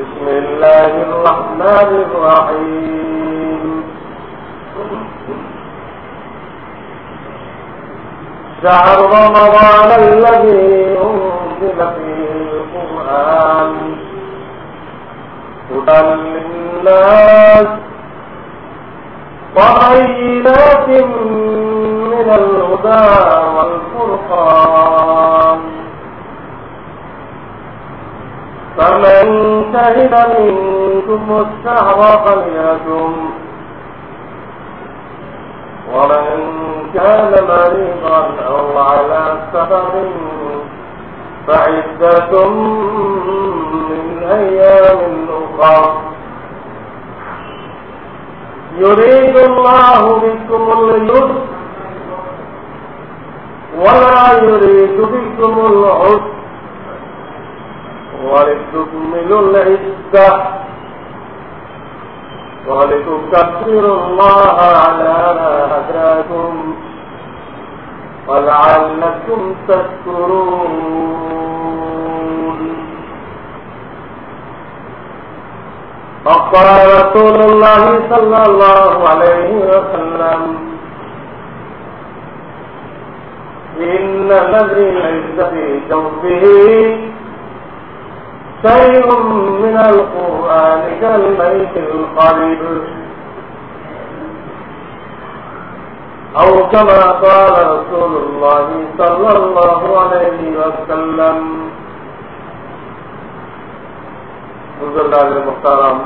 بسم الله الرحمن الرحيم. شهر رمضان الذي أنزل فيه القرآن. هدى للناس وبينات من الهدى والفرقان. فمن شهد منكم الشهر فليكن ومن كان مريضا أو على سفر فعدة من أيام أخرى. يريد الله بكم اليسر ولا يريد بكم العسر ولتكملوا العدة ولتكبروا الله على ما هداكم ولعلكم تشكرون فقال رسول الله صلى الله عليه وسلم. إن الذي ليس في جوفه من القرآن كالبيت القريب. أو كما قال رسول الله صلى الله عليه وسلم. حضر اللہ مختارم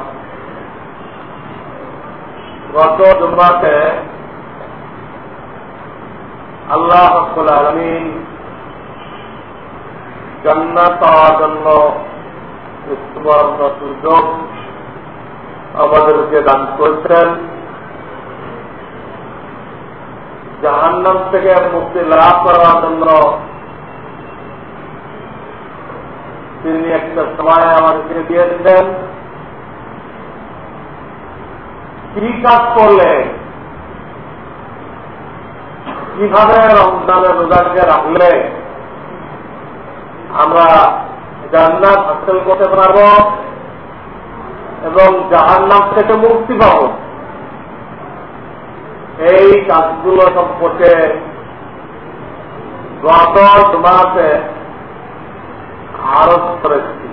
وقت جمعات اللہ رب العالمین جنت آدم সুযোগ আমাদেরকে দান করছেন। জাহান্নাম থেকে মুক্তি লাভ করার জন্য তিনি একটা সময় আমাদেরকে দিয়েছিলেন কি কাজ করলে? কীভাবে রমজানের রোজাকে রাখলে? আমরা জান্নাত হাসিল করতে পারব এবং জাহান্নাম থেকে মুক্তি পাব। এই কাজগুলো সম্পর্কে গত মাসে আরোপ করেছি।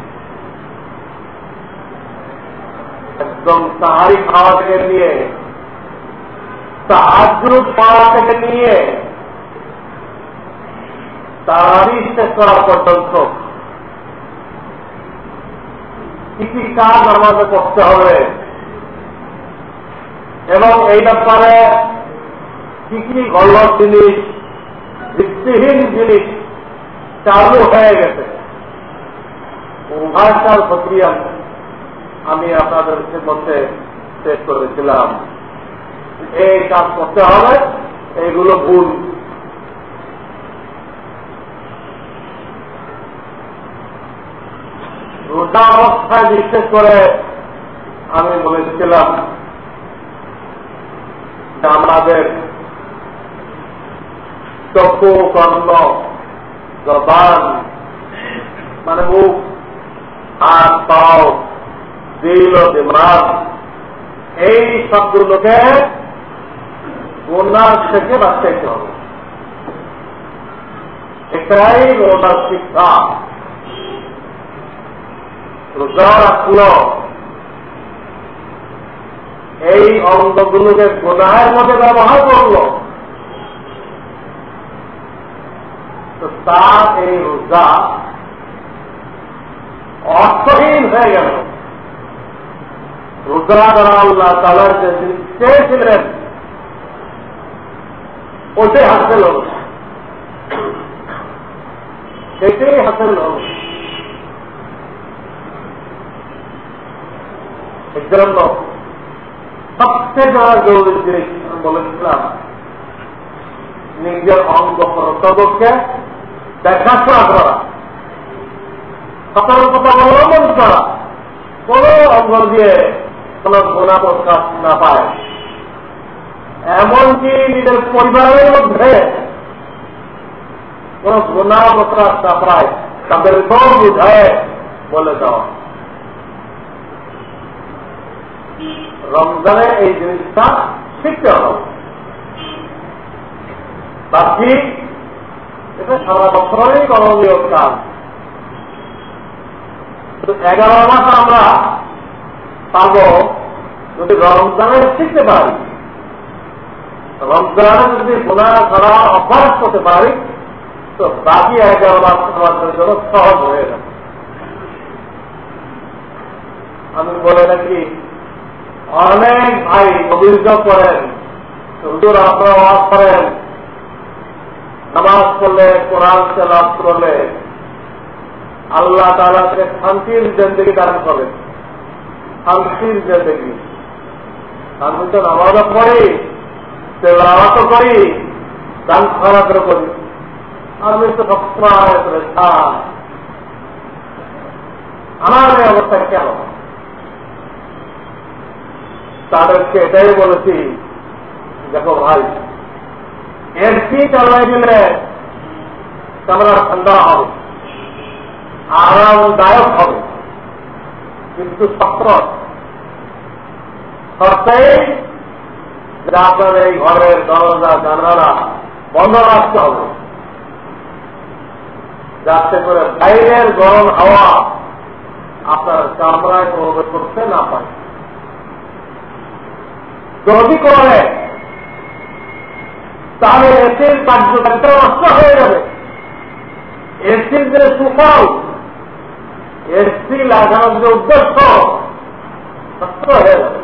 একদম তাহারি খাওয়া থেকে নিয়ে তাহাজুদ পাওয়া থেকে নিয়ে, তাহারি শেষ করা পর্যন্ত কি কাজ আমাদের করতে হবে। এবং এই ব্যাপারে কি কি গল্প জিনিস, ভিত্তিহীন জিনিস চালু হয়ে গেছে। উভয়টার প্রক্রিয়া আমি আপনাদের মধ্যে শেষ করেছিলাম। এই কাজ করতে হবে, এইগুলো ভুল। রোজা অবস্থায় বিশেষ করে আমি বলেছিলাম আমাদের চক্ষু কর্ণ জবান মানে মুখ, হাত, পাও, দিল, দিমাগ, এই সবগুলোকে গুণার থেকে বাঁচাইতে হবে। এটাই রোজার শিক্ষা। রোজা রাখল এই অঙ্গগুলোকে গুণাহের মধ্যে ব্যবহার করল। তো তার এই রোজা অর্থহীন হয়ে গেল। রোজা দ্বারা আল্লাহ তালার যে চেয়েছিলেন ওটাই হাসিল হল। সেটাই হাসিল হল। এর সবচেয়ে যারা জরুরি জিনিস আমি বলেছিলাম, নিজের অঙ্গ প্রত্যবকে দেখাশোনা করা। সতর্কতা অবলম্বন করা। কোন অঙ্গ দিয়ে কোন গোনা প্রকাশ না পায়। এমনকি নিজের পরিবারের মধ্যে কোন গোনা প্রকাশ না পায়, তাদের কম বুঝায় বলে দেওয়া। রমজানে এই জিনিসটা শিখতে হবে। বাকি এটা সারা বছরই করণীয় কাজ। এগারো মাস আমরা পাব যদি রমজানে শিখতে পারি। রমজানে যদি গুণা করা অভ্যাস করতে পারি, তো বাকি এগারো মাস আমাদের জন্য সহজ হয়ে যাবে। আমি বলে রাখি অনেক ভাই অভিযোগ করেন, হুজুর আপনারা করেন, নামাজ পড়লে, কোরআন লাভ করলে আল্লাহ তালাকে শান্তির জিন্দগি দান করে শান্তির জিন্দগি। আমি তো নামাজও পড়ি, তেলাওয়াতও করি, দান খরাতও করি। আমি তো সবসময় করে আমার এই অবস্থা কেন? তাদেরকে এটাই বলেছি, দেখো ভাই এসি চালাই দিলে তোমরা ঠান্ডা হবে, আরামদায়ক হবে, কিন্তু সত্র সত্ত্বেই আপনার এই ঘরের দরজা, জানালা বন্ধ রাখতে হবে। যাতে করে বাইরের গরম হাওয়া আপনার চামড়ায় প্রবেশ করতে না পারে। যদি করে, তাহলে এসির কার্যকারিতা নষ্ট হয়ে যাবে। এসির যে সুফল, এসি লাগানোর যে উদ্দেশ্য, নষ্ট হয়ে যাবে।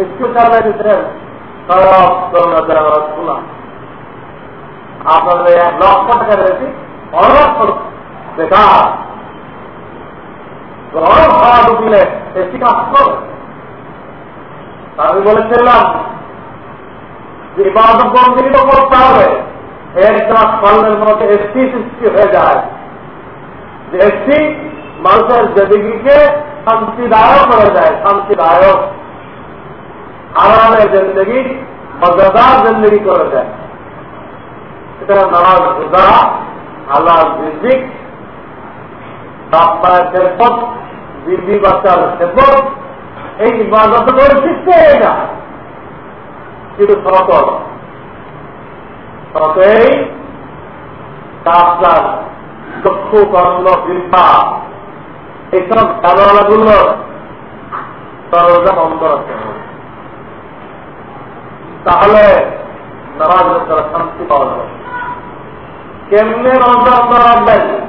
এসি চালাই আপনাদের এক লক্ষ টাকা এসি অনর্থ বেকার। এসি কাজ করবে আমি বলেছিলাম যে ইবাদত বন্দী তো করতে হবে। এক মাস ফলের মধ্যে এসটি সৃষ্টি হয়ে যায়। এসটি মানুষের জিন্দগিকে শান্তিদায়ক করে যায় শান্তিদায়ক। আরামের জিন্দগি মজাদার জিন্দগি করে দেয়। এটা নামাজ রোজা আল্লাহ জিন্দিক আপনার খেপত দিদি বাচ্চার খেপত এই ইবাদত শিখতে এটা? কিন্তু সতর সতেই আপনার চক্ষু, কর্ণ চিন্তা এইসব খেলোয়াড়াগুলো দরজা বন্ধ রাখতে হবে। তাহলে নামাজ তারা শান্তি পাওয়া যাবে। কেমনে রাখবেন?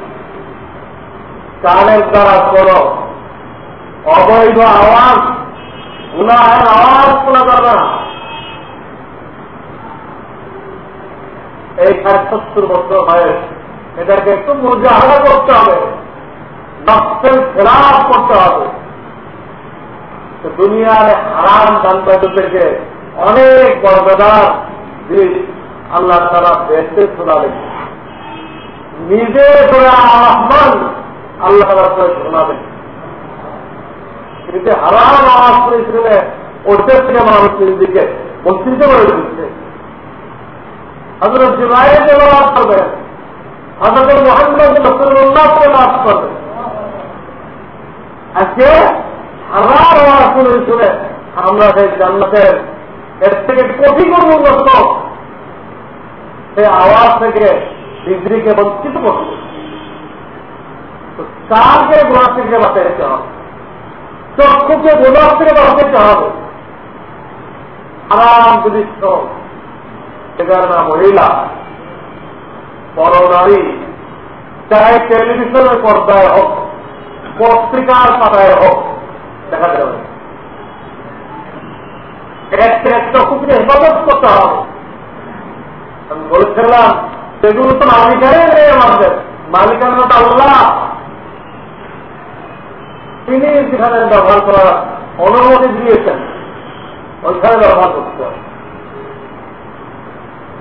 কানের দ্বারা করো। অবৈধ আওয়াজ এই ষাট সত্তর বছর বয়স এটাকে একটু মুজাহারা করতে হবে। নকশের খেলাফ করতে হবে। দুনিয়ার হারাম দান্তাজ থেকে অনেক বড়দার জিনিস আল্লাহ তারা বেসে শোনাবেন নিজে আহ্বান আল্লাহ তারা শোনাবেন। কিন্তু হারাম আওয়াজ করেছিল ওদের থেকে মানুষ দিকে বস্তিতে করে দিচ্ছে হজরত জিবাইয়ের ব্যবহার করবেন হজরত মোহাম্মদ রসুল্লাহকে লাভ করবেন আজকে হাজার হওয়ার শুনে শুনে আমরা সেই জান্নাতের এর থেকে কোটি গুণ উন্নত সেই আওয়াজ থেকে ডিগ্রিকে বঞ্চিত করছে। কারকে গোড়া থেকে বাঁচাইতে হবে? চক্ষুকে গোড়ার থেকে বাঁচাইতে হবে। আরাম যদি সেখানে না মহিলা পরনারী চাহে টেলিভিশনের পর্দায় হোক, পত্রিকার পাতায় হোক, দেখা যাবে। একটা একটা কুকুরে হেফাজত করতে হবে। আমি বলেছিলাম সেগুলো তো আমাদের। মালিকানা তো আল্লাহ। তিনি সেখানে ব্যবহার করার অনুমতি দিয়েছেন। ওইখানে ব্যবহার করতে হবে।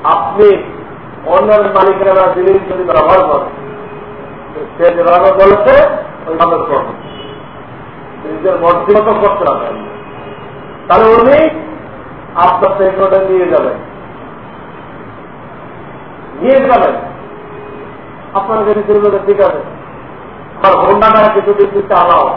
আপনি অন্যের মালিকেরা জিনিস যদি ব্যবহার করেন সে যেভাবে বলেছে, ওইভাবে করবেন নিজের মর্জি করতে হবে। তাহলে উনি আপনার সেগুলোটা নিয়ে যাবেন। নিয়ে যাবেন। আপনার যদি ঠিক আছে। আমার হোন্ডাটা কিছু দিন দিতে চালাও।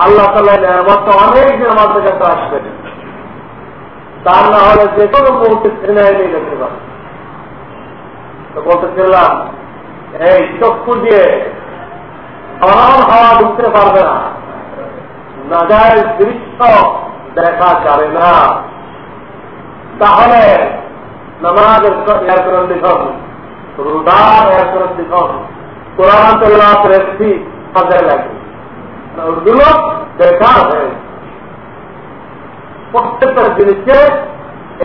আল্লাহ তার না হলে যে কোনো মুহূর্তে পারে। তো বলতেছিলাম, এই চক্ষু দিয়ে ঢুকতে পারবে না। নাজায় দৃশ্য দেখা যাবে না। তাহলে নামাজের এয়ার করেন লিখন রুদার এয়ার করেন লিখন কোরআন কাজে লাগে ওগুলো দেখা হয়ে প্রত্যেকটা জিনিসকে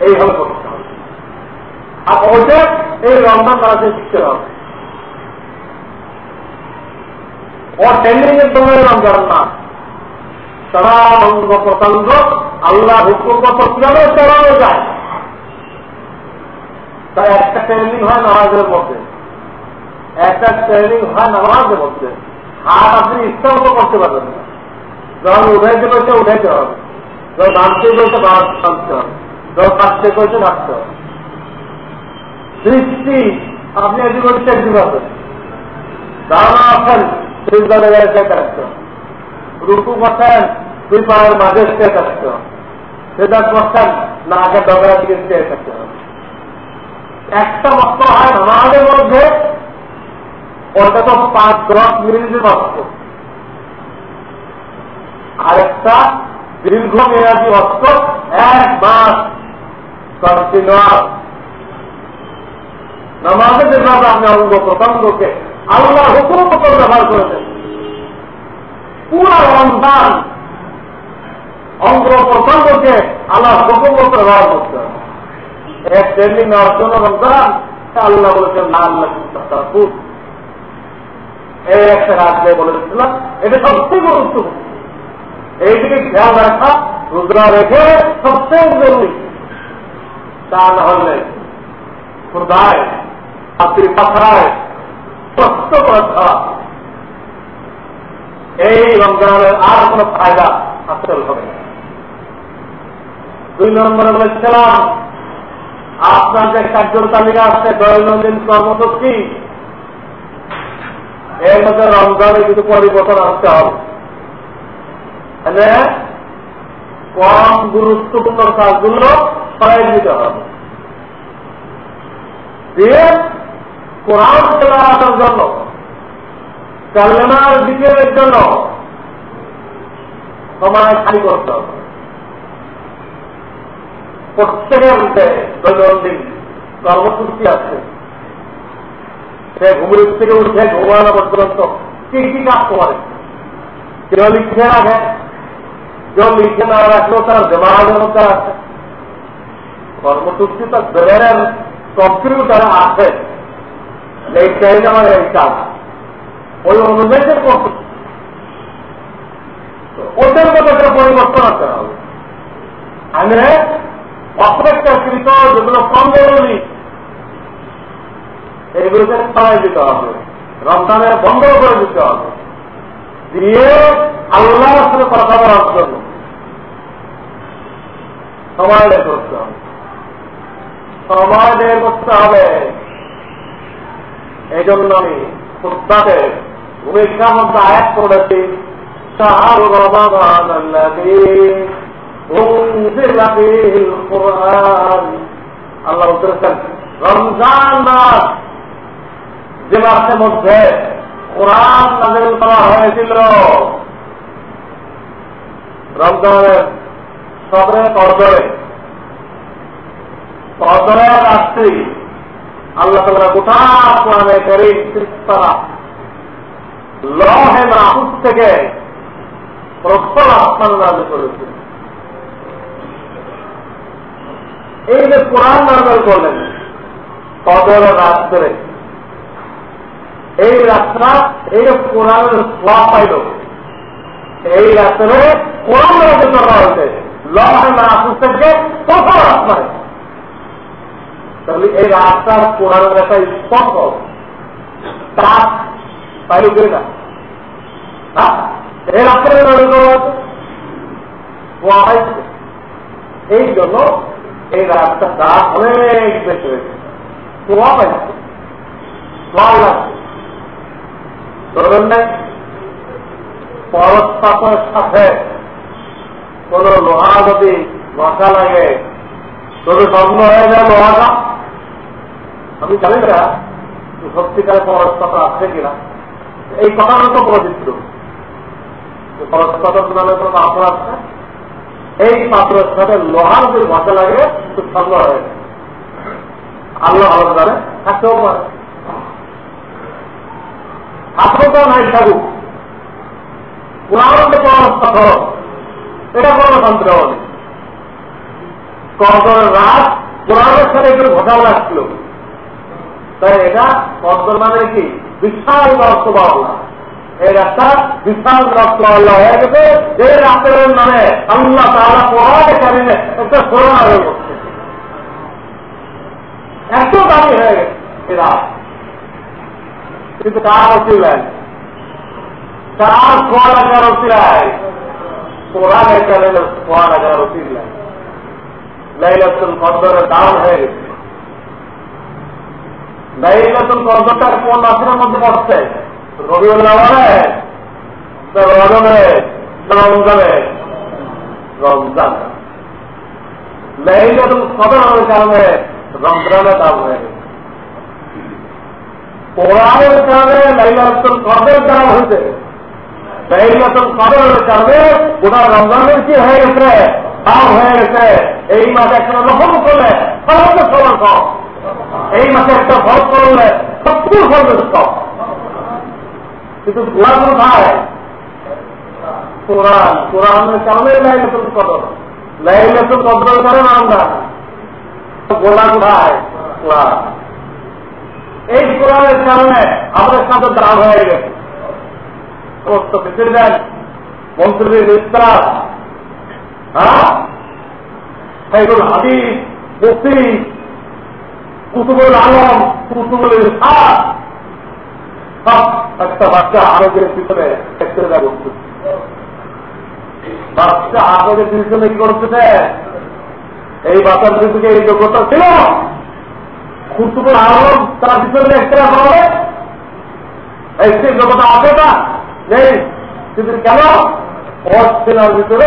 এইভাবে করতে হবে। আর ওদের এই রমজান তারা শিখতে হবে। ও ট্রেন্ডিং এর জন্য রমজান না প্রত্যঙ্গ আল্লাহ হুকুম কীভাবে চালানো যায়। তাই একটা ট্রেনিং হয় নামাজের মধ্যে। একটা ট্রেনিং হয় নামাজের মধ্যে। হাত আপনি ইচ্ছা মতো করতে পারবেন না। যখন উঠাইতে বলছে, উঠাইতে হবে। যখন নামতে বলছে নামতে হবে। যখন কাটতে বলছে নাচতে হবে। দৃষ্টি আপনি একদিন বলছে একদিন পাবেন ধারণা আছেন, সেই জায়গায় কাটতে হবে রুকু করছেন দুই পায়ের মাঝে স্টে থাকতে হবে সেটা করছেন না আগে ডগরা দিকে স্টে থাকতে হবে একটা মত হয় নামাজের মধ্যে ওটা তো পাঁচ দশ মিনিটের অস্ত্র আরেকটা দীর্ঘ মেয়াদী অস্ত্র এক মাস কন্টিনিউয়াস। নামাজে যেভাবে আপনি অঙ্গ আল্লাহ হুকুম মতো ব্যবহার করেছেন। পুরা রমজান অঙ্গ প্রত্যঙ্গকে আল্লাহ হুকুম মতো ব্যবহার করতে হবে। এক ট্রেনিং নেওয়ার জন্য রমজান, আল্লাহ বলেছেন না আল্লাহ এই এটা সবচেয়ে গুরুত্বপূর্ণ। এইদিকে খেয়াল রাখা রেখে সবচেয়ে জরুরি। তা না হলে এই রমজানের আর কোন ফায়দা আসল হবে দুই নম্বরে বলেছিলাম, আপনার যে কার্যর তালিকা আছে, দৈনন্দিন কর্মসূচি এর মধ্যে রমজানে কিছু পরিবর্তন আসতে হবে। মানে কম গুরুত্বপূর্ণ কাজগুলো সরাই দিতে হবে। কোরআন জন্য, কালেমার বিজয়ের জন্য খালি করতে হবে। প্রত্যেকের মধ্যে দৈনন্দিন কর্মসূচি আছে। সে থেকে উঠে ঘুমানো পর্যন্ত কি কি কাজ করে? কেউ লিখে রাখে, কেউ লিখে না রাখলেও তার মধ্যে আছে কর্মসূচি তো ব্রেনের কম্পিউটারে আছে। এই চাইলে আমার এই কাজ। ওই অনুযায়ী ওদের মতো একটা পরিবর্তন আসতে হবে আমি অপ্রত্যাশিত যেগুলো কম জরুরি এইগুলোকে ছড়াই দিতে হবে রমজানের বন্ধ করে দিতে হবে দিয়ে আল্লাহর সাথে কথা বলার জন্য সময় বের করতে হবে সময় বের করতে হবে এই জন্য আমি খুদ্াতে ভূমিকার মধ্যে আয়াত করেছি شهر رمضان الذي أنزل فيه القرآن আল্লাহ বলতেছেন রমজান মাস যে মাসের মধ্যে কোরআন নাজিল করা হয়েছিল। রমজানের সদরে কদরে কদরের রাত্রি আল্লাহ তালা গোটা কোরআনে করিম তারা লহে মাহুস থেকে প্রথম আসমান নাজ করেছে এই যে কোরআন নাজল করলেন কদর রাত্রে এই রাস্তা এই কোরআনের সোয়া পাইল। এই রাত্রে কোরআন নাজল করা হয়েছে। লহে মাহুস থেকে প্রথম আসমানে তাহলে এই রাস্তার কোরআনের একটা স্পর্শ তার পাইল করে না। এই রাস্তায় এই জন্য এই রাস্তাটা অনেক বেশি হয়েছে। সোয়া লাগছে ধরবেন না। পরস্পরের সাথে কোন লোহা যদি মশা লাগে তবে স্বপ্ন হয়ে যায় লোহাটা, আমি জানি না সত্যিকারে পরস্পর আছে কিনা। এই কথাটা তো প্রচিত্র পরস্পর নামে কোনো পাথর আছে? এই পাথরের সাথে লোহার যদি ভাষা লাগে, তো স্বর্ণ হয়ে যায়। আল্লাহ ভালো জানে, থাকতেও পারে। আত্মতা নাই থাকুক কোরআন পাথর এটা কোনো সন্দেহ নেই কদরের রাত কোরআনের সাথে একটু ঘটাও লাগছিল তাই এটা কদর মানে কি? বিশাল রক্ত বাবলা এই রাস্তা বিশাল রক্ত আল্লাহ হয়ে গেছে। যে রাস্তার নামে আল্লাহ তারা পড়াতে কারণে একটা করোনা হয়ে এত দামি হয়ে গেছে এরা কিন্তু কার অসিলায় চার সোয়া লাগার অসিলায় কোরআনের কারণে সোয়া লাগার অসিলায় লাইলাতুল কদরের দাম হয়ে গেছে। লাইলাতুল কদরটা কোন মাসের মধ্যে পড়ছে রবিউল্লাহ রজনে রমজানে? রমজান? লাইলাতুল কদরের রমজানের দাম হয়ে কোরআনের কারণে লাইলাতুল কদর দাম হয়েছে। লাইলাতুল কদরের কারণে গোটা রমজানের কি হয়ে গেছে? দাম হয়ে গেছে। এই মাসে একটা রকম করলে সর্বোচ্চ সমান কম। এই মাসে একটা ফল করলে সত্তর সর্বোচ্চ কিন্তু গোলা কোথায় কোরআন, কোরআনের কারণে লাইলাতুল কদর। লাইলাতুল কদর করেন আমরা গোলা কোথায় এই কোরআনের কারণে আমাদের সাথে দাম হয়ে গেছে। সমস্ত প্রেসিডেন্ট মন্ত্রীর বিস্তার হ্যাঁ? সাইদুল মুফতি, কুতুবুল আলম, কুতুবুল ইরফান সব একটা বাচ্চা আরোগ্যের পিছনে একটা করছে বাচ্চা আরোগ্যের পিছনে কি করতেছে, এই বাচ্চার পিছনে এই যোগ্যতা ছিল কুতুবুল আলম তার পিছনে একটা হবে। আছে না? নেই। কিন্তু কেন? ভিতরে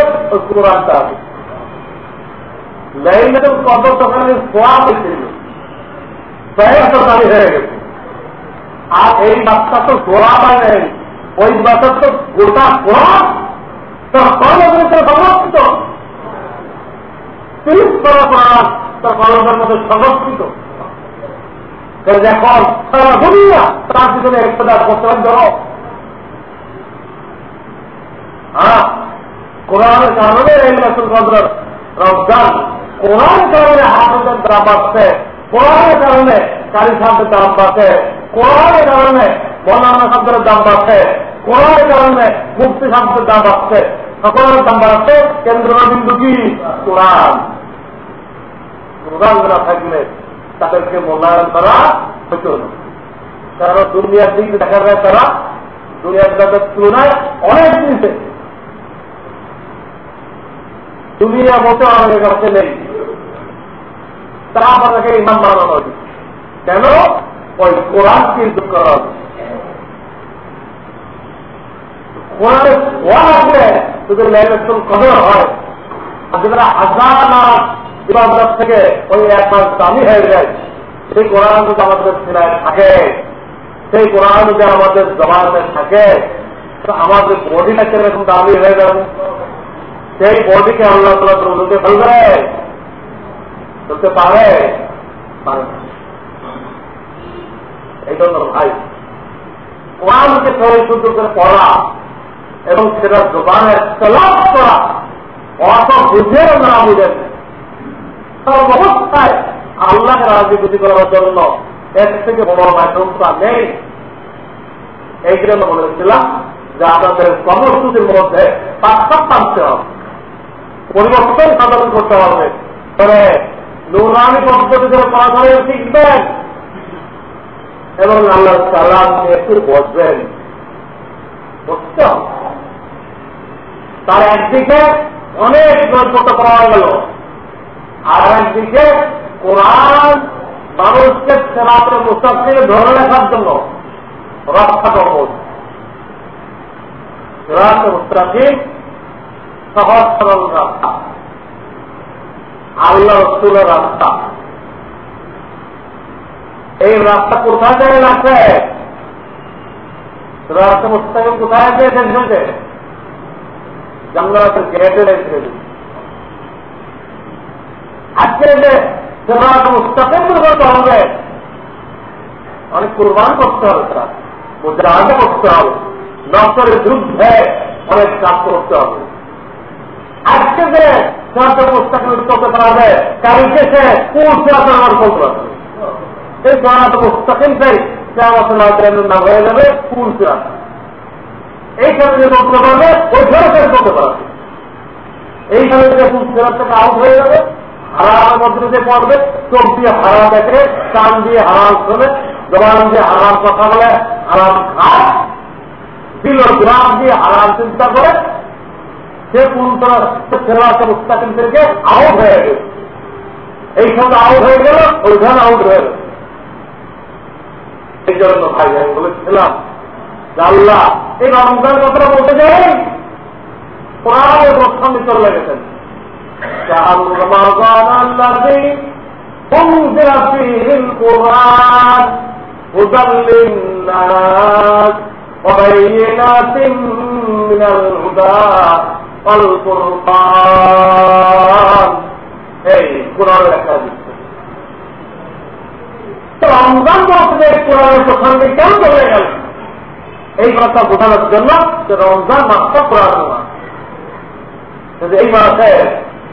আর এই বাচ্চা তো গোড়া পায় ওই বাচ্চার তো গোটা সমর্থিত। তিরিশ তার মধ্যে এখন সারা দুনিয়া, তার পিছনে একটা করতে হ্যাঁ কোরআনের কারণে দাম সাহেবের দাম মুক্তি শব্দের দাম বাড়ছে সকলের দাম বাড়ছে, কেন্দ্রবিন্দু কি? কোরআন। কোরআন থাকলে তাদেরকে মূল্যায়ন করা হতো না। কারণ দুনিয়ার দিক দেখা যায় তারা দুনিয়ার জগতের তুলনায় অনেক জিনিসে দুনিয়া মতো আমাদের কাছে নেই। তা আমাদেরকে ইমান বানানো হয়েছে কেন? ওই কোরআনকে যুগ করা হবে কোরআনের সোয়া আসলে শুধু লেবেশন কদর হয় আর যেটা হাজার মাস থেকে ওই এক মাস দামি হয়ে যায়। সেই কোরআন যদি আমাদের সিনায় থাকে, সেই কোরআন যদি আমাদের জমাতে থাকে, তো আমাদের বডিটা কীরকম দামি হয়ে যাবে? সেই বডিকে আল্লাহ তালা তুলতে ফেলবে তুলতে পারে এই জন্য ভাই কোরআনকে শুদ্ধ করে পড়া এবং সেটা দোকানে তলাপ করা অত বুঝেও না বুঝেন সর্বস্থায় আল্লাহকে রাজনীতি করার জন্য এর থেকে বড় মাধ্যমটা নেই। এই জন্য বলেছিলাম যে আপনাদের কর্মসূচির মধ্যে পার্থক্য হবে। পরিবর্তন সাধন করতে হবে। তবে নুরানি পদ্ধতিতে পড়াশোনা শিখবেন এবং আল্লাহ সালাম একটু বসবেন। তার একদিকে অনেক গ্রন্থ পাওয়া গেল। আর একদিকে কোরআন মানুষকে সেরাতে মুস্তাফিকে ধরে রাখার জন্য রক্ষা করব। মুস্তাফিক সহজ সরল রাস্তা। আল্লাহ রসুলের রাস্তা। এই রাস্তা কোথায় যায় আছে? রাস্তা মুস্তাকিম কোথায় আছে টেনশনকে জানলাতের গেটে রেখে আজকে যে মুস্তাকিম করতে হবে। অনেক কুরবান করতে হবে তারা। মুজাহাদা করতে হবে। নকরের যুদ্ধে অনেক কাজ করতে হবে। আজকে যে মুস্তাকিম করতে এই না হয়ে যাবে এইখানে করতে পারবে শেষ করতে পারবে। আউট হয়ে যাবে? হারামের মধ্যে পড়বে, চোখ দিয়ে হারাম দেখে, কান দিয়ে হারাম শোনে, জবান দিয়ে হারাম কথা বলে, হারাম খায় দিল গ্রাম দিয়ে হারাম চিন্তা করে, সে কোন সেরাতে মুস্তাকিমদেরকে আউট হয়ে গেল। এইখানে আউট হয়ে গেল, ওইখানে আউট হয়ে গেল। এই জন্য ভাই, আমি বলেছিলাম আল্লাহ এই রমজান কথাটা বলতে যাই কোরআনের প্রস্থান চলে লেগেছেন। شهر رمضان الذي أنزل فيه القرآن هدى للناس وبينات من الهدى والفرقان এই কোরআন লেখা দিচ্ছে রমজান বলতে কোরআনের প্রসঙ্গে কেন চলে গেল এই কথা বোঝানোর জন্য যে রমজান মাসটা কোরআন মাস এই মাসে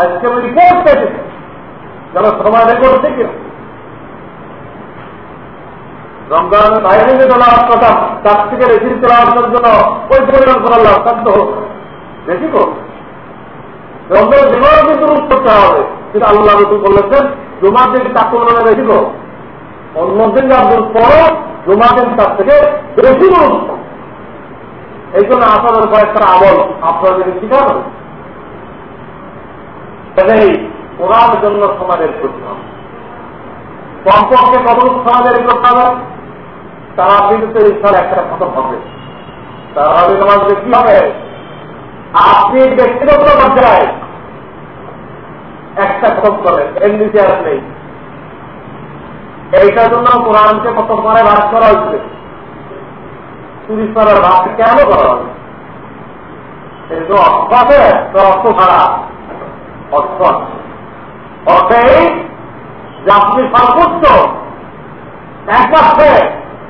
আজকে আমি রিপোর্ট পেয়েছি। যারা সর্বাইতে করছে কিনা রমজানের বাইরে যে চলা কথা তার থেকে বেশি চলা আসার জন্য ওই পরিমাণ করার লাভ হোক। বেশি করো রমজান যেভাবে কিন্তু রূপ করতে হবে। কিন্তু আল্লাহ রসুল বলেছেন, জুমার দিন তার তুলনায় বেশি অন্য দিন রাখুন পরও জুমার দিন তার থেকে বেশি গুরুত্ব এই জন্য আপনাদের কয়েকটা আমল আপনাদের শিখানো সেটাই কোরআন জন্য সমাজের করতে হবে কমপক্ষে কত সমাজের করতে হবে তারা বিদ্যুতের ইচ্ছার একটা খতম হবে। তারা নামাজে কি হবে? আপনি ব্যক্তিগত পর্যায়ে একটা খতম করেন এমনিতে আর নেই। এইটার জন্য কোরআনকে কত করে ভাগ করা হচ্ছে চুরি করার ভাগ কেন করা হবে অর্থ আছে? অর্থ ছাড়া। অর্থ অর্থে যে আপনি সর্বোচ্চ এক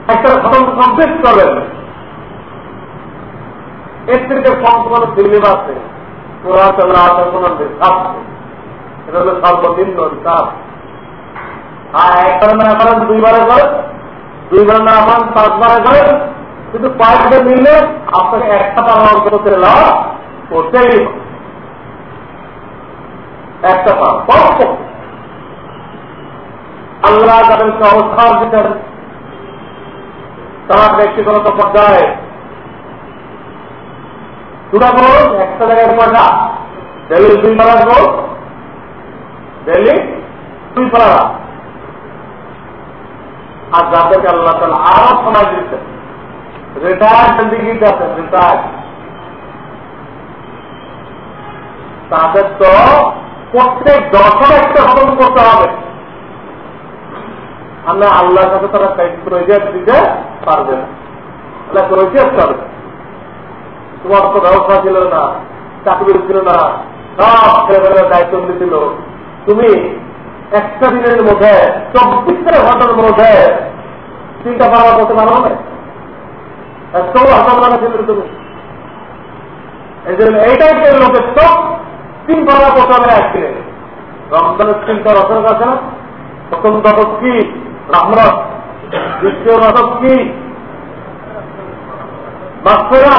একটা খতম কমপ্লিট করবেন এর থেকে ফিল্ম আছে। চলার কোন কাজ এটা আর না করেন, দুইবারে করেন, দুইবার না করেন, পাঁচবারে করেন, কিন্তু পাঁচবার মিললে আপনাকে একটা পাওয়া লাভ করতেই একটা পাওয়া আল্লাহ তাদেরকে অবস্থান দিতেন, তারা ব্যক্তিগত পর্যায়ে দুটা খরচ একটা জায়গায় পয়সা ডেলি দুই পাড়া খরচ ডেলি দুই পাড়া আর যাদেরকে আল্লাহ তালা আরও সময় দিচ্ছেন রিটায়ার জিন্দিগিতে আছেন তাদের তো প্রত্যেক দশম একটা হজম করতে হবে। আমরা আল্লাহর কাছে তারা প্রয়োজন দিতে পারবে না। প্রয়োজন করবে তোমার তো ব্যবস্থা ছিল না চাকরি ছিল না, সব ছেলেমেয়েরা দায়িত্ব দিয়েছিল তুমি একটা দিনের মধ্যে চব্বিশটা ঘণ্টার মধ্যে তিনটা পাওয়া করতে পারো না। এত হতাশা ছিল তুমি। এই জন্য এইটাই লোকের চোখ তিন করতে হবে একদিনে রমজানের তিনটা রসের কাছে না? প্রথম দশক কি? রহমত দ্বিতীয় দশক কি? বাস্তরা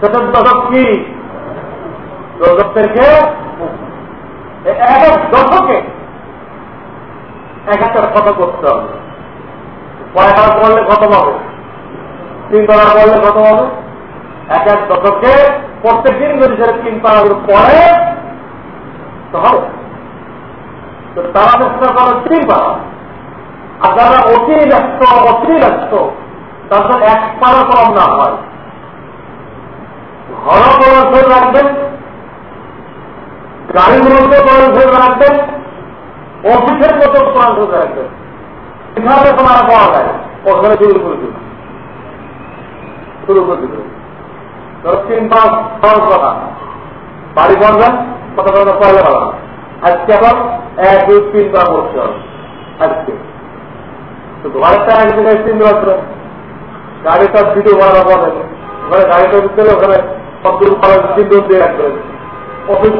সেটার দশক কি? দশক থেকে এক এক দশকে এক একটা কথা করতে হবে? কয়বার করলে খতম হবে তিন পাড়া করলে খতম হবে এক এক দশকে প্রত্যেক দিন যদি সেটা তিন পাড়াগুলো পরে তো হবে। তো তারা চেষ্টা করে, তিন পাড়া আর যারা অতি ব্যস্ত অতি ব্যস্ত তাদের এক পাড়া কম না হয়। ঘর পড়াশোনা রাখবেন গাড়ির মধ্যে পড়াশোনা রাখবেন, অফিসের মতো পড়াশোনা রাখবেন। এখানে তোমার পাওয়া যায় ওখানে শুরু করে দিল শুরু করে দিল তিন পাঁচ কথা। বাড়ি পড়বেন কত কথা পয়লা আজকে আবার এক, দুই, তিন বার পড়তে হবে। আজকে। তো ঘরের এক জায়গায় তিন বার গাড়িটা ভিডিও বাড়ানো পড়েন ওখানে গাড়িটা দিতে ওখানে তিন নোট দিয়ে রাখবেন অফিস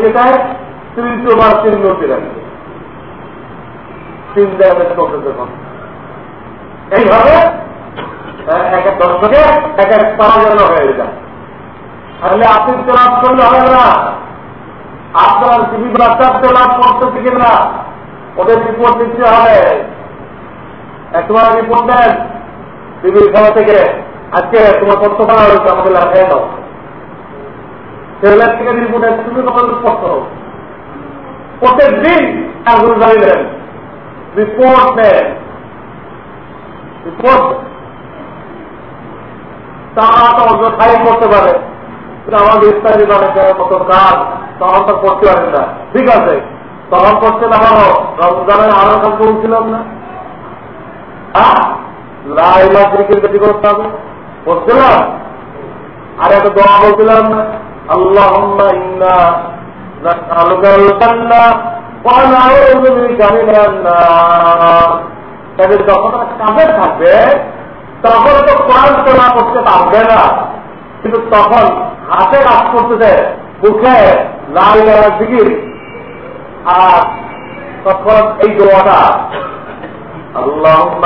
বার তিন দিয়ে রাখবেন তিন এইভাবে এক এক দর্শকে এক এক পাওয়া যেন হয়ে যায়। তাহলে আপনি চলাপ করলে হবে না। আপনার টিভি বাচ্চা চলাপ করতে শিখে না। ওদের রিপোর্ট দিতে হবে। একবার রিপোর্ট দেন টিভির খাওয়া থেকে। আজকে তোমার কত করা হয়েছে, আমাদের লাগাই দাও ছেলের থেকে রিপোর্ট তুমি তোমার স্পষ্ট হোক প্রত্যেক দিন। একজন জানিলেন রিপোর্ট নেন রিপোর্ট তারা তো অযথাই করতে পারে। আমাদের ইত্যাদি বাড়িতে কত কাজ তখন তো করতে পারেন না। ঠিক আছে, তখন করতে না পারো রমজানের আরও কাজ করছিলাম না। কাজের থাকবে, তখন তো কোরআন করতে পারবে না। কিন্তু তখন হাতে কাজ করতেছে মুখে লাল লাল দিকির আর তখন এই দোয়াটা আল্লাহ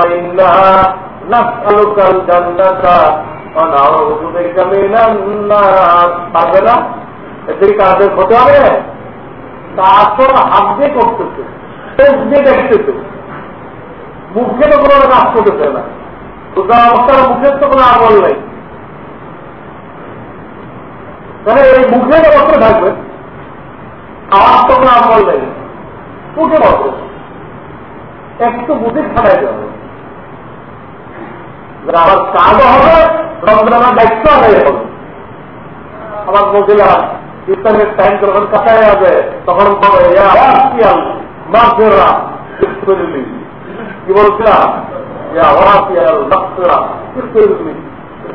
পারবে না? এদিকে কাজের হতে হবে? তা দিয়ে দিয়ে তো কোনো কাজ করতেছে না। অবস্থার মুখের তো কোনো আমল নেই। তাহলে এই মুখের অবস্থা থাকবে। আমার তো আমল নেই উঠে বসে একটু বুঝে খাটাই যাবে আমার কাজও হবে রমজানের দায়িত্ব আদায় হবে আমার মহিলা ইসলামের টাইম যখন কাটায় যাবে তখন কি বলছিলাম?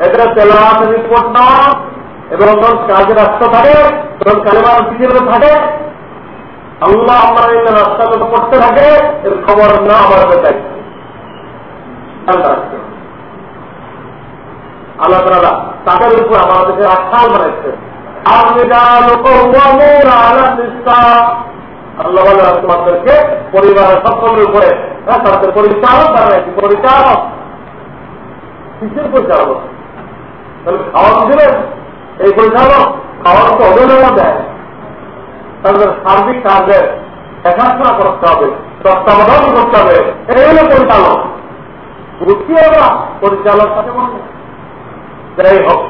এদের রিপোর্ট নেওয়া এবং তখন কাজে রাস্তা থাকে তখন কালেমার পিছিয়ে থাকে। আল্লাহ আমার রাস্তা করতে থাকে, এর খবর না আমার আল্লাহ সকলের উপরে পরিচালক পরিচালক। পরিচালক? তাহলে খাওয়ান এই পরিচালক খাওয়ান তো অবহেলা দেয় তাদের সার্বিক কাজের করতে হবে। তত্ত্বাবধান করতে হবে। এই হলো পরিচালক। আমরা পরিচালক সাথে যাই হোক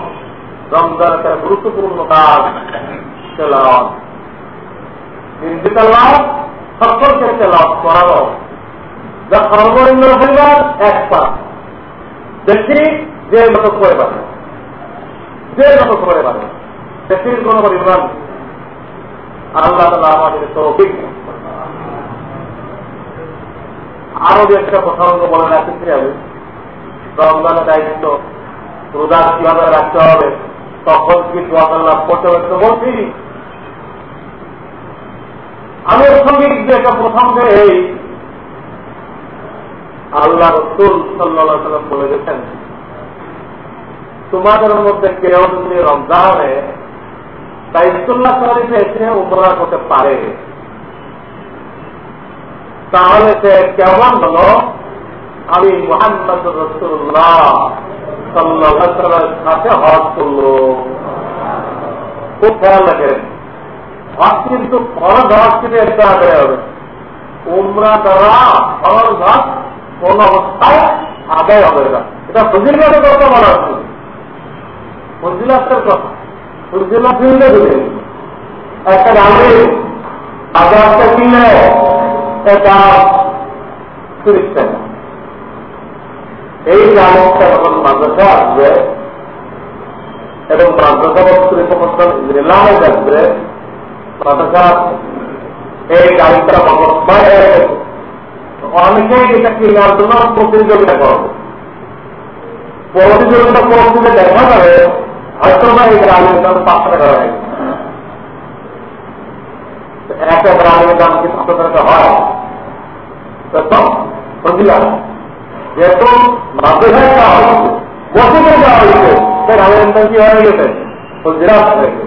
রমজানের তার গুরুত্বপূর্ণ কাজ। তেলাওয়াত। সকলকে তেলাওয়াত করানো যা সর্বনিম্ন পরিবার এক পাঁচ দেখি যে মতো করে পারে আরও যে একটা প্রসঙ্গ বলে রাখতে হবে রমজানের দায়িত্ব রোজা কীভাবে রাখতে হবে তখন কি দোয়া লাভ করতে হবে তো বলছি। আমি সঙ্গে যে একটা প্রসঙ্গে এই আল্লাহ রসুল সাল্লাহ বলে গেছেন তোমাদের মধ্যে কেউ যদি রমজানে তাইসুল্লাহ শরীফে এসে উমরা করতে পারে, তাহলে সে কেমন হল? আমি মোহাম্মদ রসুল্লাহ সাথে হজ করল। খুব খেয়াল রাখেন, হজ কিন্তু ফরজ হজ কিন্তু একটা হবে। উমরা দ্বারা ফরজ হজ কোন অবস্থায় আদায় হবে না। এটা ফজিলাতের কথা বলা হচ্ছে ফজিলাতের কথা। ফজিলা ফিরলে দেবে একটা গাড়ি বাজারটা কিনলে এটা তিরিশ এই গাড়িটা যখন মাদ্রাসা আসবে এবং মাদ্রাসা কর্তৃপক্ষ নিলামে যাচ্ছে মাদ্রাসা এই গাড়িটা এটা কেনার জন্য প্রতিযোগিতা করবে প্রতিযোগিতা করতে দেখা যাবে হয়তো এই গ্রামের দাম পাঁচশো টাকা হয়ে একটা গ্রামের দাম কি পাঁচশো টাকা হয়? তো বুঝলাম, যেহেতু মাদ্রাসায় যাওয়া হয়েছে, মসজিদে যাওয়া হয়েছে সে গেছে? গেছে।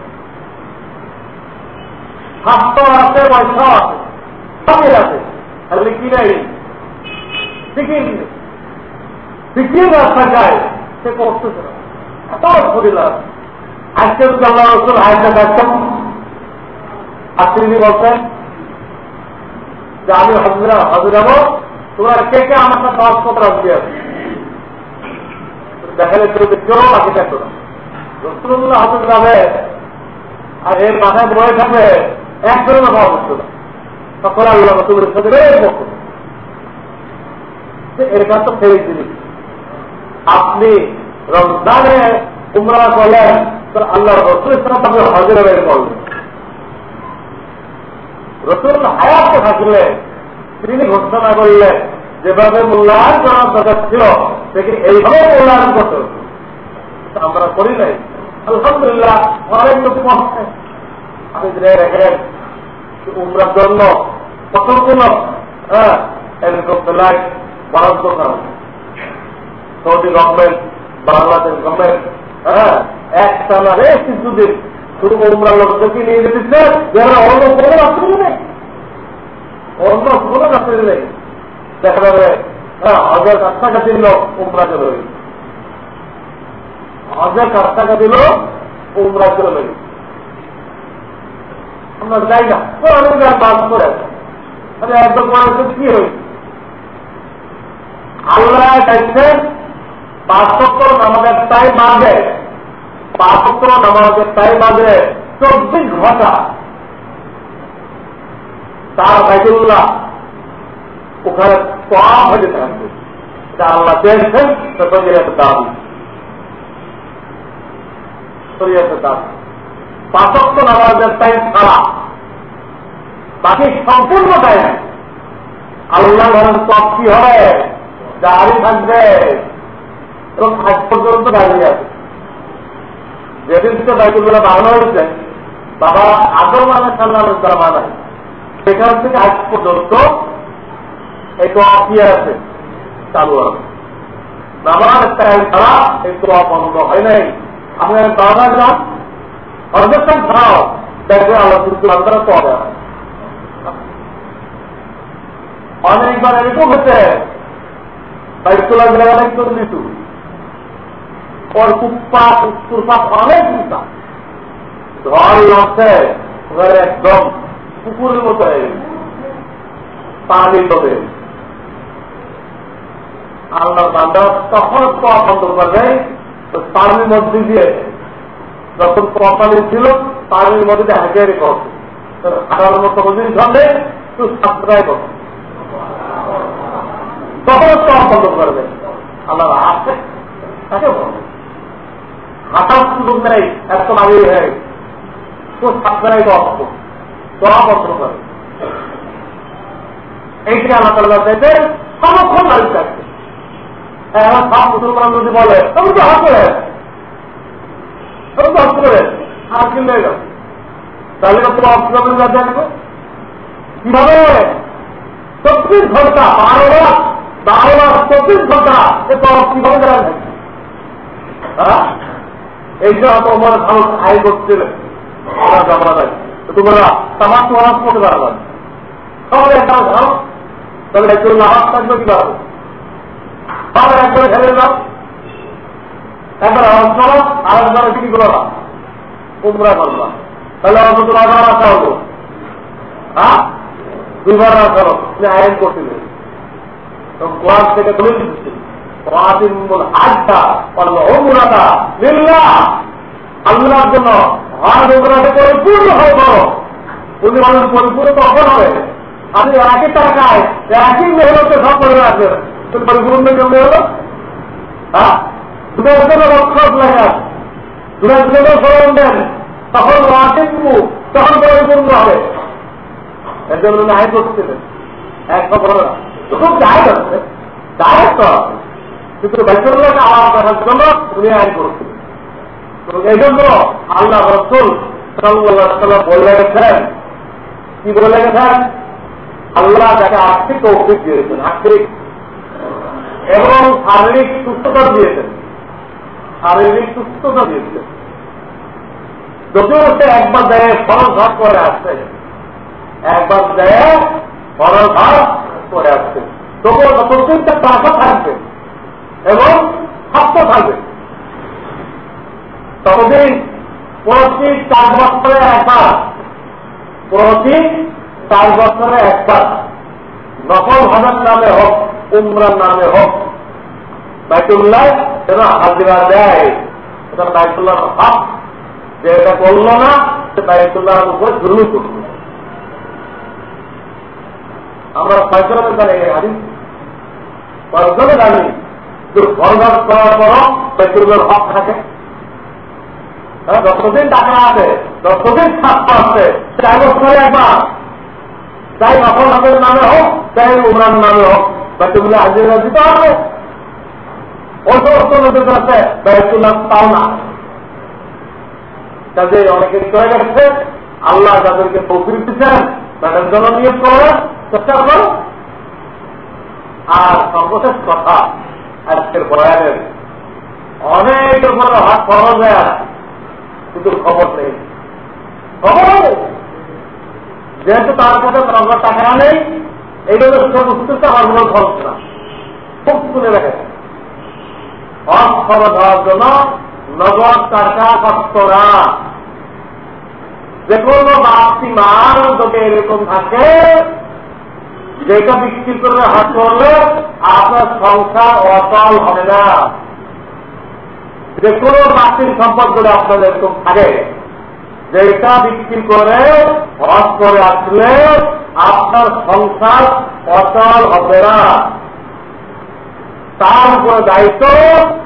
স্বাস্থ্য আছে আছে, সবই আছে। তাহলে কি নেই বিক্রির রাস্তা যায় সে এত অসুবিধা। আজকে আর তিনি বলছেন যে আমি হজরা হজরাবো তোমরা কে কে আমার সাথে দশ পত্র আসবে দেখালে কেউ বাকি থাকতো না যাবে আর এর মাথায় বয়ে থাকবে একজনের পাওয়া যাচ্ছে না তখন আল্লাহ রসুলের সাথে কাজ তো ফেলে জিনিস আপনি রমজানে উমরা করলেন আল্লাহ রসুল ইসলাম তাকে হজের বের করলেন। রসুল হায়াতে থাকলে তিনি ঘোষণা করলেন, যেভাবে মূল্যায়ন করার দরকার ছিল, সেটি এইভাবে মূল্যায়ন করতে আমরা করি নাই। আলহামদুলিল্লাহ, অনেক লোক রেখেন উমরার জন্য কতগুলো হ্যাঁ হেলিকপ্টার বরাদ্দ করা সৌদি গভর্নমেন্ট বাংলাদেশ গভর্নমেন্ট হ্যাঁ রে কিছুদিন শুধু উমরা লোকদেরকে নিয়ে যেতেছে যারা কোনো কোনো দেখা যাবে হ্যাঁ হাজার কাছাকাছি লোক উমরা চলে হাজার কাছাকাছি লোক আমরা যাই না। অনেক বাস করে। আরে একদম মানুষের কি হয়েছে আল্লাহ চাইছেন পাঁচত্র নামাজের তাই বাঁধে পাঁচত্র নামাজের তাই বাঁধে চব্বিশ ঘণ্টা। তার বাইতুল্লাহ, ওখানে কম হয়ে থাকবে। এটা আল্লাহ চেয়েছেন শরীরের দাবি। শরীরের দাবি। পাঁচত্ব নামাজের টাইম ছাড়া বাকি সম্পূর্ণ টাইম আল্লাহ ধরেন সব কি হবে? জারি থাকবে। এবং আজ পর্যন্ত দাঁড়িয়ে আছে। যেদিন থেকে বাইকুলগুলো বানানো হয়েছে, বাবা আগর মানে সাল্লাহ তারা বানায়। সেখান থেকে আজ পর্যন্ত এই কি আছে? চালু আছে। বাবার টাইম ছাড়া এই দোয়া বন্ধ হয় নাই। আমি বাবা যান অর্ধেকটা ছাড়াও দেখবে আল্লাহ কিন্তু আপনারা পাওয়া অনেকবার এরকম হচ্ছে বাইতুল্লাহ অনেক উত্তরপাত অনেক উঁচা ঝড় লাগছে একদম পুকুরের মতো পানি তবে। আল্লাহ তখন পা বন্ধ করবে পানির মধ্যে দিয়ে যখন পানি ছিল পানির মধ্যে মতো মধ্যে ঝন্ডে তো সাতটায় করছে তখন বন্ধ করবে আল্লাহ আছে, তাকে হাঁটার সুযোগ নেই, এত আগে হয়ে। তো সাতটায় করে। আল্লাহ চাইতে থাকছে এখন সব মুসলমান যদি বলে তো তাহলে তো অস্ত্র দেখব কীভাবে? চব্বিশ ঘণ্টা, বারো মাস বারো মাস চব্বিশ ঘণ্টা। কীভাবে থাকে হ্যাঁ? এইটা তোমার আয় করছিলেন আমরা জামা নাই তোমরা তামাক নামাজ পড়তে পারবে সবাই একটা ভালো তবে একজন নামাজ থাকবে কি পারবে সবাই একবারে খেলে দাও একবার আওয়াজ করো আওয়াজ করো কি করো না। উমরা করবা তাহলে অন্তত নবার আসা হলো হ্যাঁ? দুইবার না করো তুমি আইন করছিলেন কোয়ার থেকে তুলে দিচ্ছেন আল্লাহর জন্য হজ ওমরাকে পরিপূর্ণ হয়ে মানুষ তখন হবে। আপনি একই টাকায় একই মেহনতে সব করে রাখবেন তুমি পরিপূর্ণ জন্য হলো? হ্যাঁ? জন্য রক্ষক লাগে দুটোর জন্য স্মরণ দেন তখন ওয়াকিমু তখন পরিপূর্ণ হবে। জন্য আয় করছিলেন এক খুব তো কিন্তু বাইতুল্লাহকে আলাদা করার জন্য উনি আইন করছিলেন। এই আল্লাহ রসুল সাল্লাহ বলে গেছেন, কি বলে গেছেন? আল্লাহ যাকে আর্থিক তৌফিক দিয়েছেন, আর্থিক এবং শারীরিক সুস্থতা দিয়েছেন। শারীরিক সুস্থতা দিয়েছেন যদিও সে একবার দেয় ফরজ ভাগ করে আসছে। একবার দেয় ফরজ ভাগ করে আসছে। তবুও যতদিন টাকা থাকবে এবং স্বাস্থ্য থাকবে, ততদিন প্রতি চার বছরে একবার প্রতি চার বছরে একবার, নকল হজের নামে হোক, উমরার নামে হোক বাইতুল্লাহ হাজিরা দেয়। এটা বাইতুল্লাহ হক। যে এটা করল না সে বাইতুল্লাহর উপরে জরুরি করল। আমরা কয়েকজনের জানি এই জানি করার বাইতুল্লাহর হক থাকে। হ্যাঁ, টাকা আছে আছে চার বছরে একবার। নামে হোক চাই উমরান নামে হোক বাইতুল্লাহ হাজিরা দিতে হবে। সমস্ত নদীর কাছে বাইতুল্লাহ পাও না। কাজে অনেকে চলে গেছে, আল্লাহ যাদেরকে প্রকৃতি দিচ্ছেন, তাদের জন্য নিয়োগ করার চেষ্টা করো। আর সর্বশেষ কথা, আজকের বয়ানের, অনেক উপরে হাত খরচ হয়ে আছে, কিন্তু খবর নেই। খবর যেহেতু তার কাছে টাকা নেই এই জন্য সে বুঝতেছে আমার কোনো খরচ না। খুব তুলে রেখেছে হজ খরচ জন্য নগদ টাকা যে কোনো যদি এরকম থাকে, যেটা বিক্রি করে হাত করলে আপনার সংসার অচল হবে না। যে কোনো সম্পদ আপনার এরকম থাকে, যেটা বিক্রি করে হজ করে আসলে আপনার সংসার অচল হবে না। তার উপরে দায়িত্ব,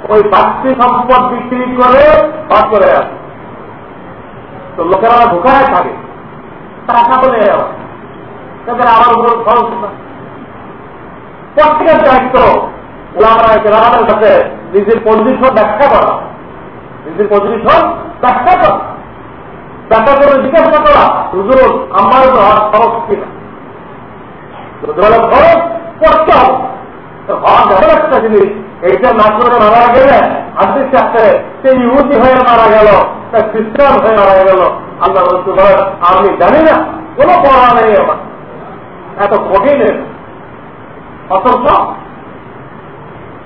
ওই বাড়তি সম্পদ বিক্রি করে হজ করে আসে। তো লোকেরা ঢুকায় থাকে। টাকা নেই তাদের আমার উপর খরচ প্রত্যেকের দায়িত্ব ওলামার কাছে নিজের পজিশন ব্যাখ্যা করা। নিজের পজিশন ব্যাখ্যা করা। ব্যাখ্যা করে জিজ্ঞাসা করা, হুজুর, আমার খরচ কিনা খরচ করতে হবে। একটা জিনিস এইটা না করে মারা গেলে চাচ্ছে সে হয়ে মারা গেল তা খ্রিস্টান হয়ে মারা গেল। আল্লাহ আমি জানি না পড়া নেই আমার। এত কঠিন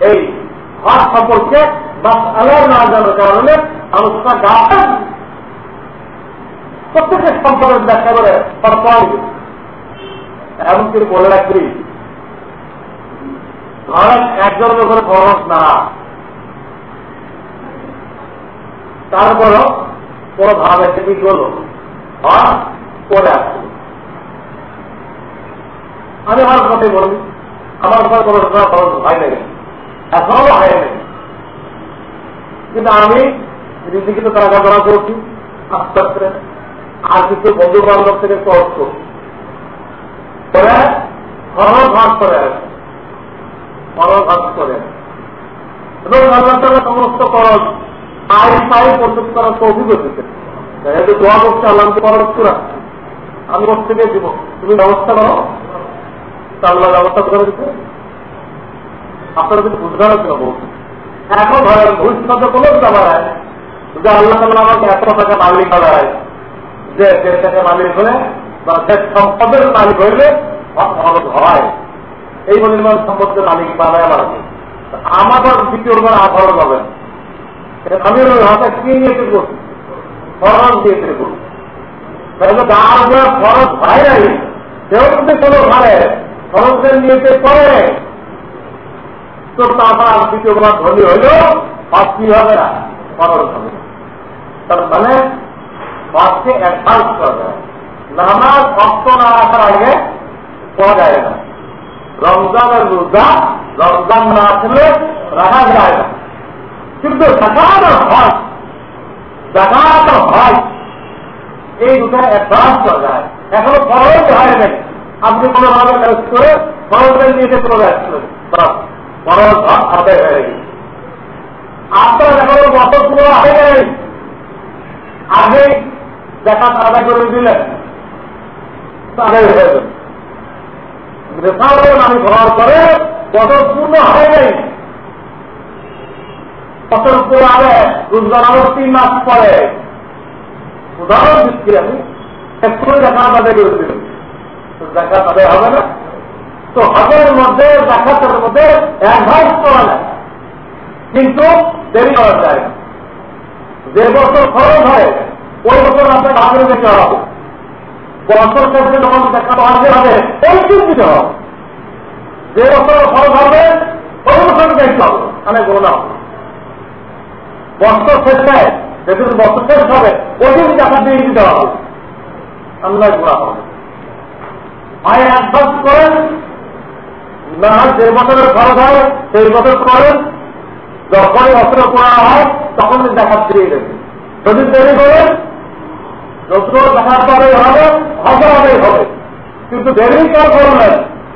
এই সম্পর্কে আলার না জানার কারণে গাছেন প্রত্যেকের সম্পর্কের ব্যাখ্যা করে এমনকি বলে রাখি ধরেন একজনের উপরে খরচ না। তারপরও কোন ভাবে কি করল? করে আসলো আমি আমার কথাই বলি। আমার উপর কোনো খরচ হয় নাই। এখনও হয় নাই। কিন্তু আমি রীতিকে তো টাকা করা করছি আস্তে আস্তে আর কিছু বন্ধু বান্ধব থেকে খরচ করছি করে খরচ ভাগ করে আসছে। খরচ করে। এবং আল্লাহ তালা সমস্ত খরচ আয় পায়ে প্রস্তুত করার তো অভিজ্ঞতা যেহেতু দোয়া করছে আল্লাহকে খরচ করা আমি ওর থেকে দিব। তুমি ব্যবস্থা করো। আল্লাহ ব্যবস্থা করে দিতে। আপনারা কিন্তু বুঝতে পারছেন বলছি এখন ধরেন, ভবিষ্যতে কোনো যে আল্লাহ তালা আমাকে এত টাকা মালিক দাঁড়ায় যে দেড় টাকা মালিক হলে বা সম্পদের মালিক হইলে হয় এই পরিমাণ সম্পদের মালিক বানায় আমার আমাদের দ্বিতীয়বার আফর পাবেন আমি ওই হাতে কি নিয়ে করছি খরচ দিয়ে নাই। সেও যদি কোনো নিয়েতে করে তো তারপর দ্বিতীয়বার ধনী হইলেও পাঁচ কি হবে না হবে তার মানে পাঁচকে অ্যাডভান্স করা যায়। নামাজ অর্থ না রাখার আগে করা যায় না। রমজানের রোজা, রমজান না আসলে রাখা যায় না। কিন্তু জাকাত হয় জাকাত হয় এই দুটো অ্যাডভান্স হয় নাই। আপনি কোনোভাবে কাজ করে খরচের নিয়ে হয়ে গেছে। আপনার এখনও বছর পুরো আগে নেই। আগে দেখা আদায় করে দিলেন। আদায় হয়ে যাবে। রেফারের আমি ঘর করে বছর পূর্ণ হয় নাই। বছর পুরো রোজগার তিন মাস পরে উদাহরণ দিচ্ছি আমি একটু দেখা তাদের করে দেখা তাদের হবে না। তো হজের মধ্যে, দেখাতের মধ্যে অ্যাডভান্স করা যায়। কিন্তু দেরি করা যায় যে বছর খরচ হয়, ওই বছর আপনার বাজারে বেঁচে হবে। যে বছর খরচ হবে, ওই বছর দেখতে হবে। গোনা বছর শেষে যেদিন বছর শেষ হবে ওই দিন টাকা দিয়ে দিতে হবে। আল্লাহ করা। হবে হয় অ্যাডভান্স করেন, না, যে বছরের খরচ হয়, সেই বছর করেন। যখনই অস্ত্র করা হয় তখন দেখা দিয়ে দেবে যদি দেরি করেন যত্র দেখার পরে হবে হজরাবেই হবে। কিন্তু দেরি কেন করলেন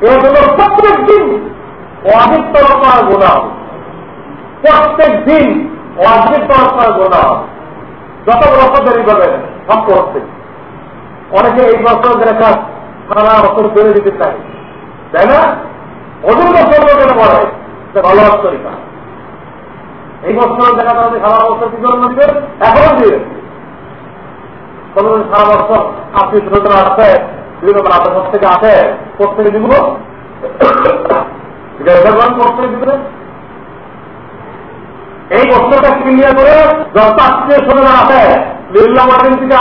এগুলো প্রত্যেক দিন অধিক তরফ করার গোনা হবে প্রত্যেক দিন অধিক তরফ করার গোনা হবে যত বছর দেরি করবেন সব প্রত্যেক অনেকে এই বছর দেখা সারা বছর বেড়ে দিতে চায়। তাই না? অদূর বছর লোকের বলে ভালো তরিকা এই বছর দেখা যাচ্ছে সারা বছর কি জন্য দিবে, এখনও দিয়ে সারা বছর আপনি ছোট আসছে বিভিন্ন আপনার থেকে আসে প্রত্যেকে দিব। এই বছরটা ক্লিয়ার করে যত আত্মীয় স্বজন আছে বিভিন্ন মার্কেট থেকে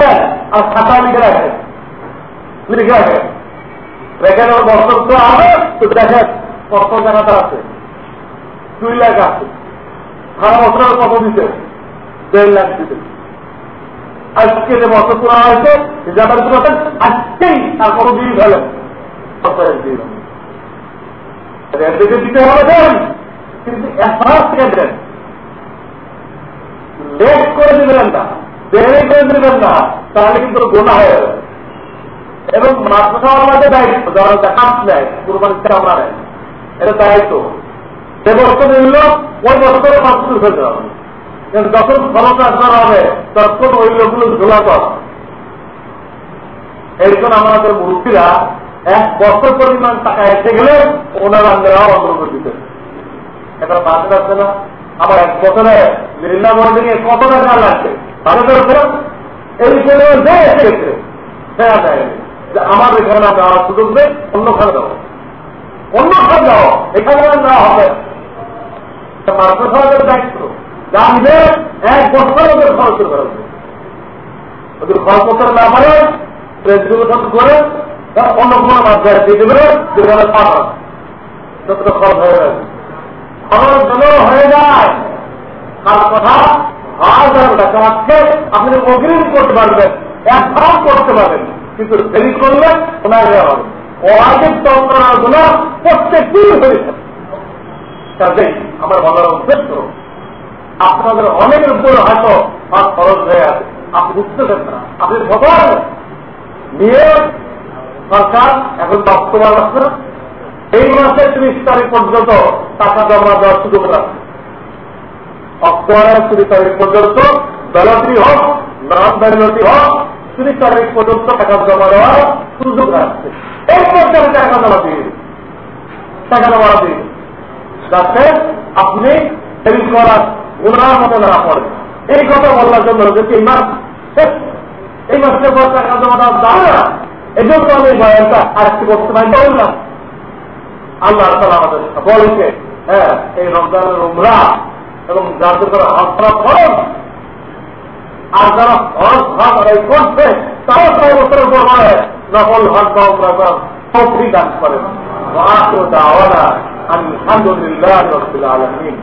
দেন আর খাতা লিখে রাখে লিখে রাখে রেখে বছর তো হবে তো আছে। দুই লাখ আছে। সারা বছরের কত দিতে? দেড় লাখ দিতে। আজকে যে বছর করা হয়েছে আজকেই ফেলেন দিকে দিতে হবে দেন কিন্তু লেট করে দিবেন না দেরি করে দিবেন না, তাহলে কিন্তু গোনা হয়ে যাবে। এবং মাদ্রাসা দায়িত্ব, যারা দেখাত নেয় কুরবানি চামড়া নেয় এটা দায়িত্ব। যে বছর নিল ওই বছরে ফেলতে হবে কিন্তু যখন খরচ আসবার হবে, তখন ওই লোকগুলো ঝোলা কর। এই জন্য আমাদের মুরব্বীরা এক বছর পরিমাণ টাকা এসে গেলে ওনারা করে দিতে এটা লাগছে না। আমার এক বছরে কত টাকা লাগছে এই পরিমাণ যে দেওয়া যে আমার এখানে আমরা সুযোগ নেই, অন্য খানে দেবো অন্য খান দাও, এখানে না হবে। দায়িত্ব। যা নিবে এক বছর ওদের খরচ করে হবে ওদের খরচ না পারে করে অন্য কোনো দিয়ে দেবে যেখানে পাঠান খরচ হয়ে যাবে খরচ যেন হয়ে যায়, তার কথা হাজার টাকা আপনি অগ্রিম করতে পারবেন, এক করতে পারবেন, কিন্তু দেরি করলে ওনার দেওয়া হবে। অবাধের যন্ত্রণারগুলো প্রত্যেকটি হয়েছে কাজেই আমার বলার উদ্দেশ্য আপনাদের অনেকের উপর হয়তো আর খরচ হয়ে আছে। আপনি বুঝতেছেন না। আপনি সবার নিয়ে সরকার এখন বক্তব্য আছে এই মাসের ত্রিশ তারিখ পর্যন্ত টাকা জমা দেওয়ার সুযোগ রাখছে অক্টোবরের ত্রিশ তারিখ পর্যন্ত ব্যালটরি হোক নন ব্যালটরি হোক, ত্রিশ তারিখ পর্যন্ত টাকা জমা দেওয়ার সুযোগ রাখছে এই পর্যন্ত টাকা জমা দিয়ে টাকা জমা দিয়ে যাতে আপনি দেরি করার গুণার মতো না পড়ে এই কথা বলার জন্য যে এই মাস এই মাসের পর টাকা জমা দেওয়া যাবে না এজন্য আমি বয়ানটা আর একটু করতে পারি বললাম আল্লাহ তালা আমাদের সকলকে হ্যাঁ এই রমজানের উমরা এবং যাদের করে হস্তরা ফরজ আর যারা ফরজ ভাগ আদায় করছে তাও ছয় বছরের পর হয় নকল হজ বা উমরা করার তৌফিক দান করেন وآخر دعوانا أن الحمد لله رب العالمين